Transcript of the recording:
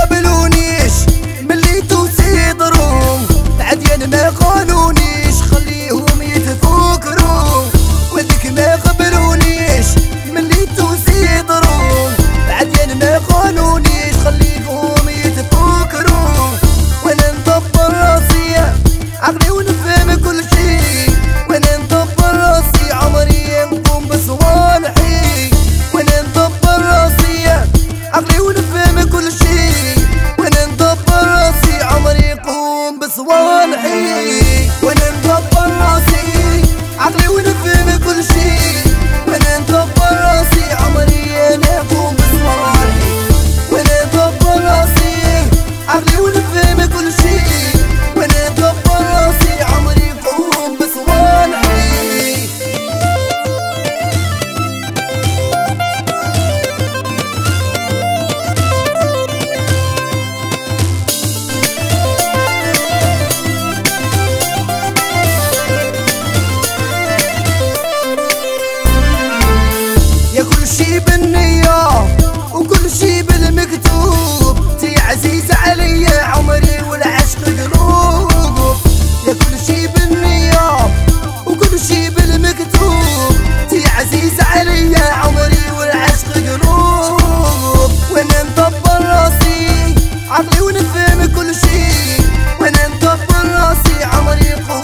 قبلونيش. one, eh, when I'm drop on my sea, I'll be with you. عقلي ونفهم كل شي. وأنا نكبر راسي عمري يقوم